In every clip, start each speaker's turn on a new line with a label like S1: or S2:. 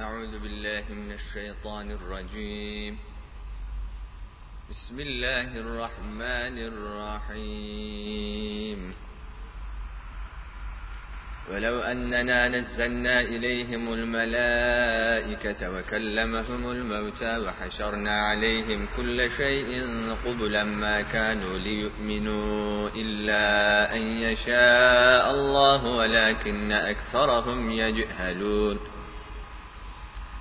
S1: أعوذ بالله من الشيطان الرجيم. بسم الله الرحمن الرحيم. ولو أننا نزلنا إليهم الملائكة وكلمهم الموتى وحشرنا عليهم كل شيء قبلا ما كانوا ليؤمنوا إلا أن يشاء الله ولكن أكثرهم يجهلون.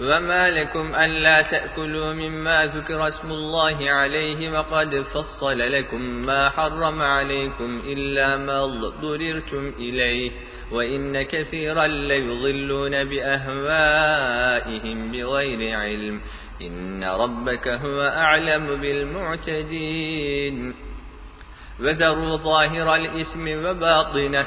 S1: وما لكم ألا تأكلوا مما ذكر اسم الله عليه وقد فصل لكم ما حرم عليكم إلا ما ضررتم إليه وإن كثيرا ليضلون بأهوائهم بغير علم. إن ربك هو أعلم بالمعتدين. وذروا ظاهر الإثم وباطنه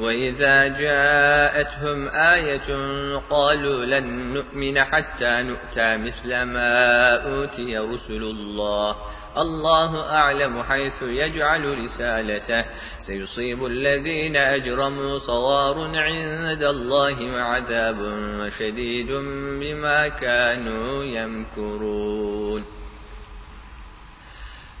S1: وإذا جاءتهم آية قالوا لن نؤمن حتى نؤتى مثل ما أوتي رسل الله. الله أعلم حيث يجعل رسالته. سيصيب الذين أجرموا صوار عند الله وعذاب شديد بما كانوا يمكرون.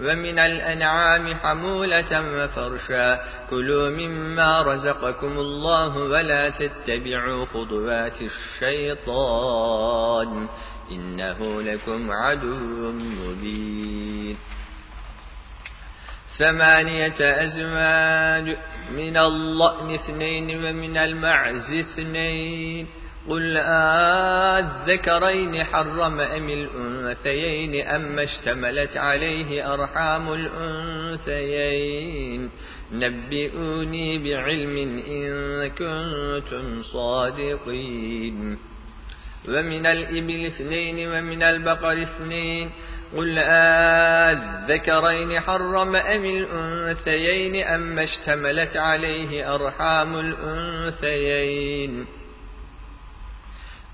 S1: ومن الأنعام حمولة وفرشا. كلوا مما رزقكم الله ولا تتبعوا خطوات الشيطان. إنه لكم عدو مبين. ثمانية أزواج من اللأن اثنين ومن المعز اثنين. قل الذكرين حرم أم الأنثيين أم اشتملت عليه أرحام الأنثيين؟ نبئوني بعلم إن كنتم صادقين. ومن الإبل اثنين ومن البقر اثنين؟ قل الذكرين حرم أم الأنثيين أم اشتملت عليه أرحام الأنثيين؟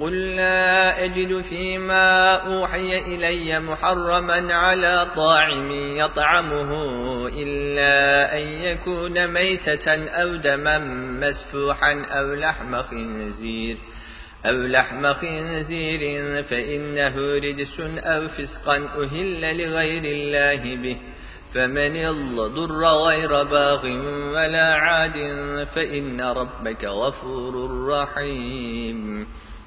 S1: قل لا أجد فيما أوحي إلي محرما على طاعم يطعمه إلا أن يكون ميتة أو دما مسفوحا أو لحم خنزير أو لحم خنزير فإنه رجس أو فسقا أهل لغير الله به فمن الضر غير باغ ولا عاد فإن ربك غفور رحيم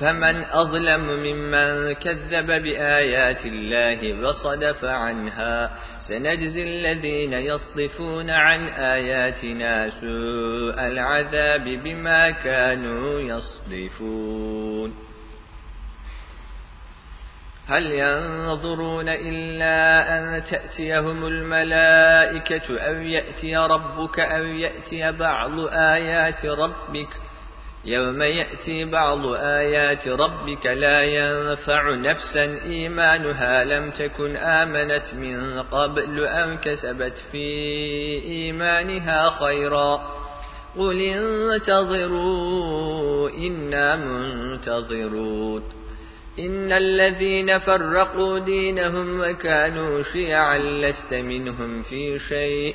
S1: فمن أظلم ممن كذب بآيات الله وصدف عنها سنجزي الذين يصدفون عن آياتنا سوء العذاب بما كانوا يصدفون. هل ينظرون إلا أن تأتيهم الملائكة أو يأتي ربك أو يأتي بعض آيات ربك يوم يأتي بعض آيات ربك لا ينفع نفسا إيمانها لم تكن آمنت من قبل أم كسبت في إيمانها خيرا. قل انتظروا إنا منتظرون. إن الذين فرقوا دينهم وكانوا شيعا لست منهم في شيء.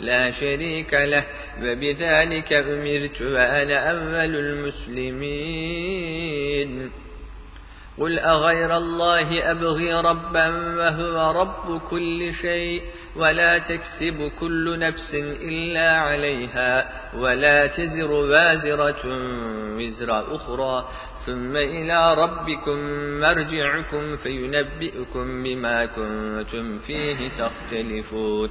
S1: لا شريك له. وبذلك أمرت وأنا أول المسلمين. قل أغير الله أبغي ربا وهو رب كل شيء ولا تكسب كل نفس إلا عليها ولا تزر وازرة وزر أخرى. ثم إلى ربكم مرجعكم فينبئكم بما كنتم فيه تختلفون.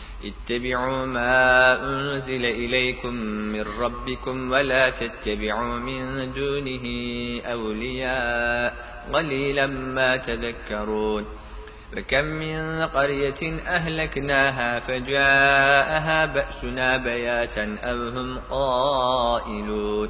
S1: اتبعوا ما أنزل إليكم من ربكم ولا تتبعوا من دونه أولياء قليلا ما تذكرون فكم من قرية أهلكناها فجاءها بأسنا بياتا أو هم قائلون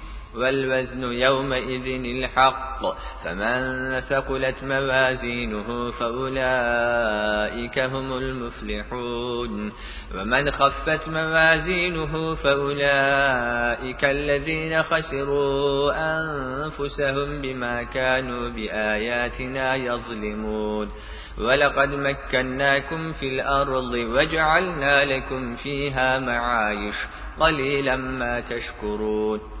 S1: والوزن يومئذ الحق فمن ثقلت موازينه فأولئك هم المفلحون ومن خفت موازينه فأولئك الذين خسروا أنفسهم بما كانوا بآياتنا يظلمون ولقد مكناكم في الأرض وجعلنا لكم فيها معايش قليلا ما تشكرون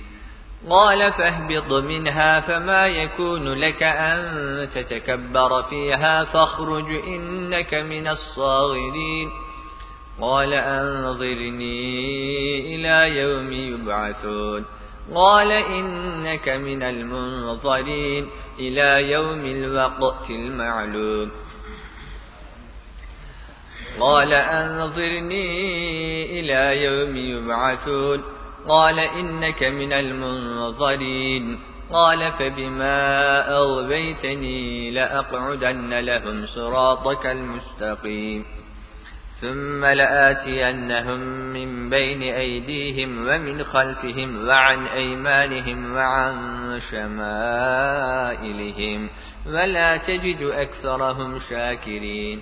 S1: قال فاهبط منها فما يكون لك أن تتكبر فيها فاخرج إنك من الصاغرين. قال أنظرني إلى يوم يبعثون. قال إنك من المنظرين إلى يوم الوقت المعلوم. قال أنظرني إلى يوم يبعثون. قال إنك من المنظرين. قال فبما أغبيتني لأقعدن لهم صراطك المستقيم. ثم لآتينهم من بين أيديهم ومن خلفهم وعن أيمانهم وعن شمائلهم. ولا تجد أكثرهم شاكرين.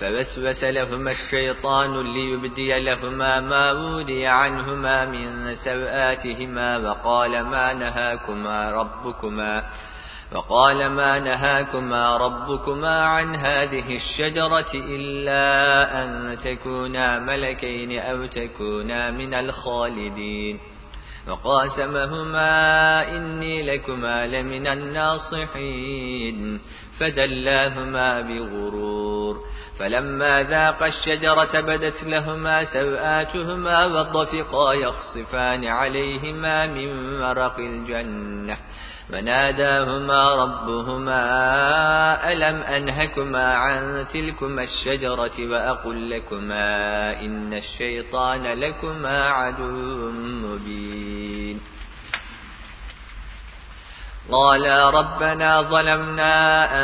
S1: فوسوس لهما الشيطان ليبدي لهما ما ودي عنهما من سوآتهما وقال ما نهاكما ربكما وقال ما نهاكما ربكما عن هذه الشجرة إلا أن تكونا ملكين أو تكونا من الخالدين وقاسمهما إني لكما لمن الناصحين. فدلاهما بغرور. فلما ذاق الشجرة بدت لهما سوآتهما وضفقا يخصفان عليهما من مرق الجنة. وناداهما ربهما ألم أنهكما عن تلكما الشجرة وأقل لكما إن الشيطان لكما عدو مبين. قالا ربنا ظلمنا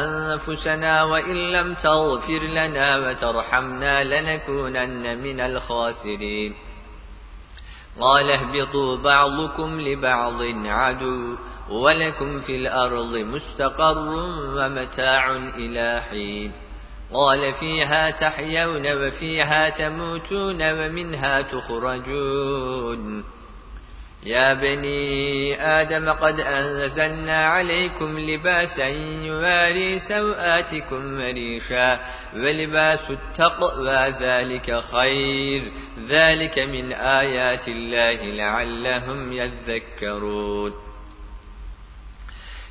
S1: أنفسنا وإن لم تغفر لنا وترحمنا لنكونن من الخاسرين. قال اهبطوا بعضكم لبعض عدو ولكم في الأرض مستقر ومتاع إلى حين. قال فيها تحيون وفيها تموتون ومنها تخرجون. يا بني آدم قد أنزلنا عليكم لباسا يواري سوآتكم مريشا ولباس التقوى ذلك خير. ذلك من آيات الله لعلهم يذكرون.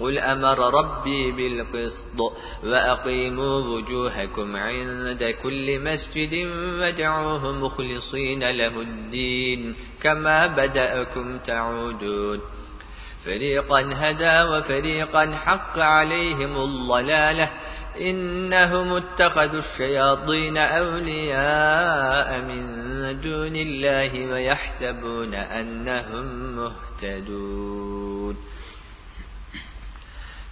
S1: قل أمر ربي بالقسط وأقيموا وجوهكم عند كل مسجد وادعوه مخلصين له الدين كما بدأكم تعودون فريقا هدى وفريقا حق عليهم الضلالة إنهم اتخذوا الشياطين أولياء من دون الله ويحسبون أنهم مهتدون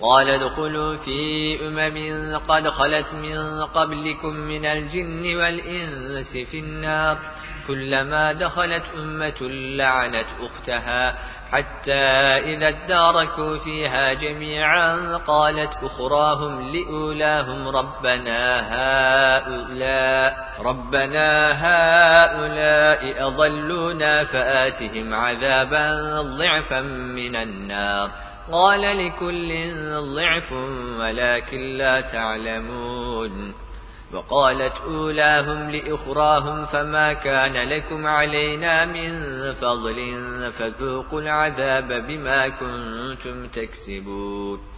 S1: قال ادخلوا في أمم قد خلت من قبلكم من الجن والإنس في النار. كلما دخلت أمة لعنت أختها حتى إذا اداركوا فيها جميعا قالت أخراهم لأولاهم ربنا هؤلاء ربنا هؤلاء أضلونا فآتهم عذابا ضعفا من النار. قال لكل ضعف ولكن لا تعلمون. وقالت أولاهم لإخراهم فما كان لكم علينا من فضل فذوقوا العذاب بما كنتم تكسبون.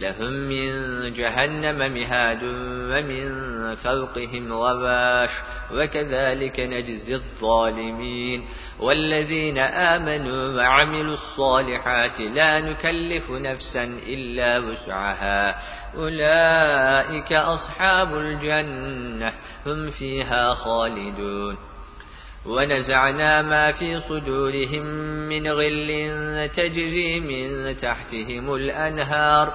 S1: لهم من جهنم مهاد ومن فوقهم غباش وكذلك نجزي الظالمين والذين آمنوا وعملوا الصالحات لا نكلف نفسا إلا وسعها أولئك أصحاب الجنة هم فيها خالدون ونزعنا ما في صدورهم من غل تجري من تحتهم الأنهار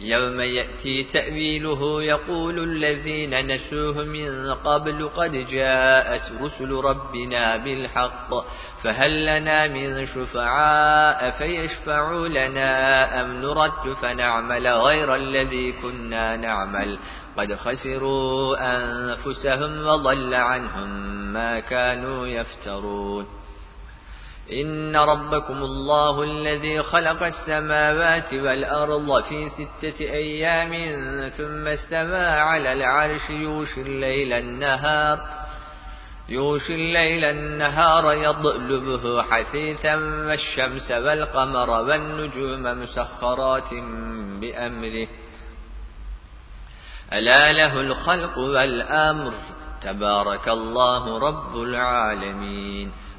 S1: يوم يأتي تأويله يقول الذين نسوه من قبل قد جاءت رسل ربنا بالحق فهل لنا من شفعاء فيشفعوا لنا أم نرد فنعمل غير الذي كنا نعمل قد خسروا أنفسهم وضل عنهم ما كانوا يفترون إن ربكم الله الذي خلق السماوات والأرض في ستة أيام ثم استوى على العرش يوشي الليل النهار يوشي الليل النهار يضلبه حثيثا والشمس والقمر والنجوم مسخرات بأمره. ألا له الخلق والأمر تبارك الله رب العالمين.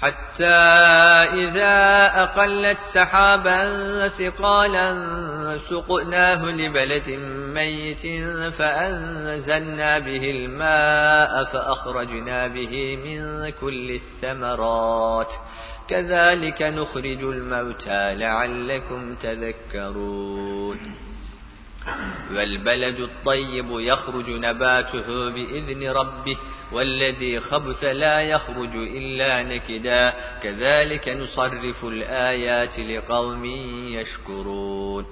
S1: حتى إذا أقلت سحابا ثقالا سقناه لبلد ميت فأنزلنا به الماء فأخرجنا به من كل الثمرات. كذلك نخرج الموتى لعلكم تذكرون. والبلد الطيب يخرج نباته بإذن ربه والذي خبث لا يخرج إلا نكدا. كذلك نصرف الآيات لقوم يشكرون.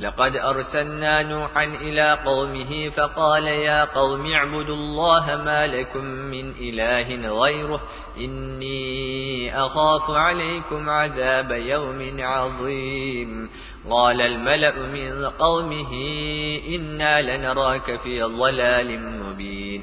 S1: لقد أرسلنا نوحا إلى قومه فقال يا قوم اعبدوا الله ما لكم من إله غيره. إني أخاف عليكم عذاب يوم عظيم. قال الملأ من قومه إنا لنراك في ضلال مبين.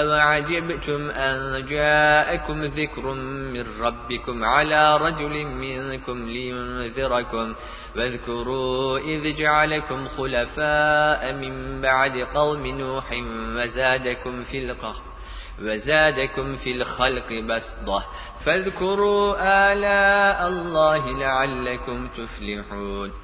S1: أوعجبتم أن جاءكم ذكر من ربكم على رجل منكم لينذركم واذكروا إذ جعلكم خلفاء من بعد قوم نوح وزادكم في القهر وزادكم في الخلق بسطة فاذكروا آلاء الله لعلكم تفلحون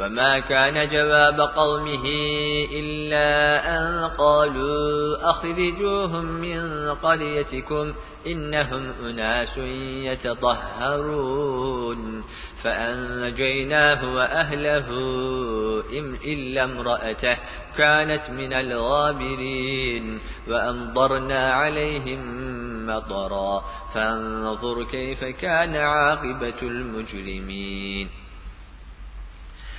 S1: وما كان جواب قومه إلا أن قالوا أخرجوهم من قريتكم إنهم أناس يتطهرون فأنجيناه وأهله إلا امرأته كانت من الغابرين وأمضرنا عليهم مطرا فانظر كيف كان عاقبة المجرمين